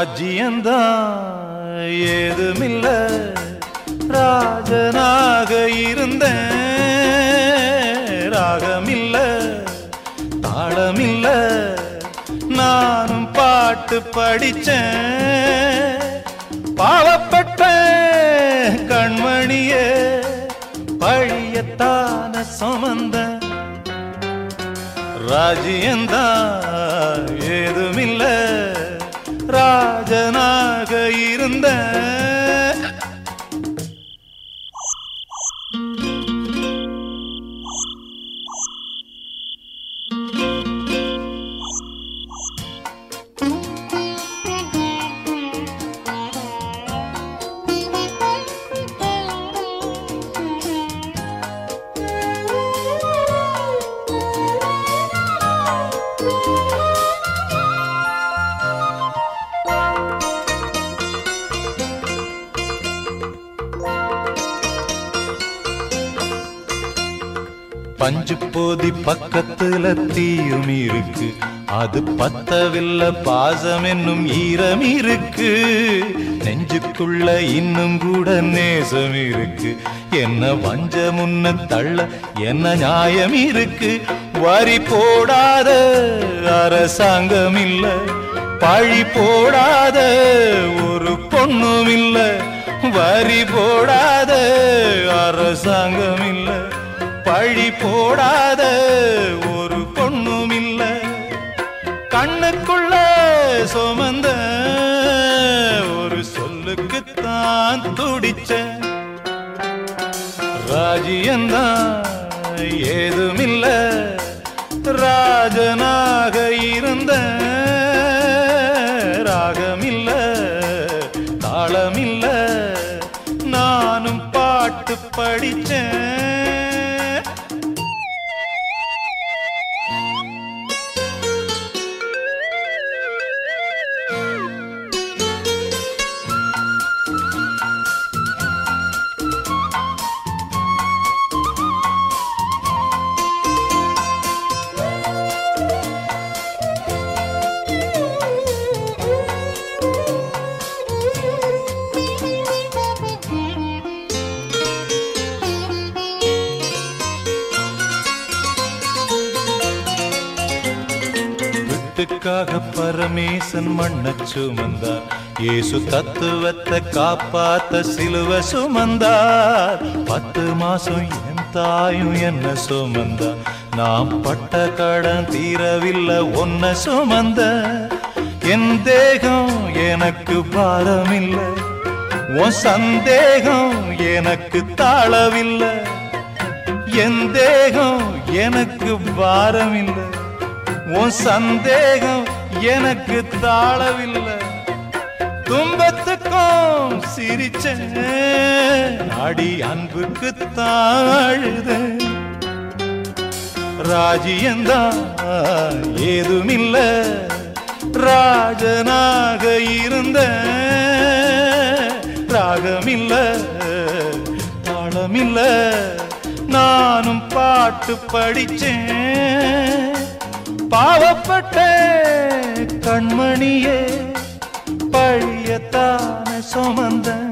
ராஜ்யந்தான் ஏதுமில்ல. ராஜனாக இருந்தேன். ராகமில்ல தாளமில்ல. நானும் பாட்டு படிச்சேன். பாவப்பட்ட கண்மணியே பழியத்தான சுமந்த ராஜ்யந்தான் ஏதுமில்லை. இருந்த பஞ்சு போதி பக்கத்துல தீயும் இருக்கு. அது பத்தவில்ல பாசம் என்னும் ஈரம் இருக்கு. நெஞ்சுக்குள்ள இன்னும் கூட நேசம் இருக்கு. என்ன வஞ்ச முன்ன தள்ள என்ன நியாயம் இருக்கு. வரி போடாத அரசாங்கம் இல்ல. பழி போடாத ஒரு பொண்ணும் இல்ல. வரி போடாத அரசாங்கம் இல்லை. பழி போடாத ஒரு பொண்ணும் இல்ல. கண்ணுக்குள்ள சுமந்த ஒரு சொல்லுக்குத்தான் துடிச்ச. ராஜியந்தான் ஏதுமில்ல. ராஜனாக இருந்த ராகமில்ல. தாளமில்ல. நானும் பாட்டு படித்தேன் வீட்டுக்காக பரமேசன் மண்ண சுமந்தார். இயேசு தத்துவத்தை காப்பாத்த சிலுவ சுமந்தார். பத்து மாசம் என் தாயும் என்ன சுமந்தார். நாம் பட்ட கடன் தீரவில்லை ஒன்ன சுமந்த. என் தேகம் எனக்கு பாரமில்லை. உன் சந்தேகம் எனக்கு தாளவில்லை. என் தேகம் எனக்கு பாரமில்லை. உன் சந்தேகம் எனக்கு தாழவில்லை துன்பத்துக்கும் சிரிச்ச அடி அன்புக்கு தாழுத. ராஜியந்தான் ஏதுமில்ல. ராஜனாக இருந்த. ராகமில்ல தாளமில்ல. நானும் பாட்டு படிச்சேன். பாவப்பட்ட கண்மணியே பழியத்தான சுமந்தன்.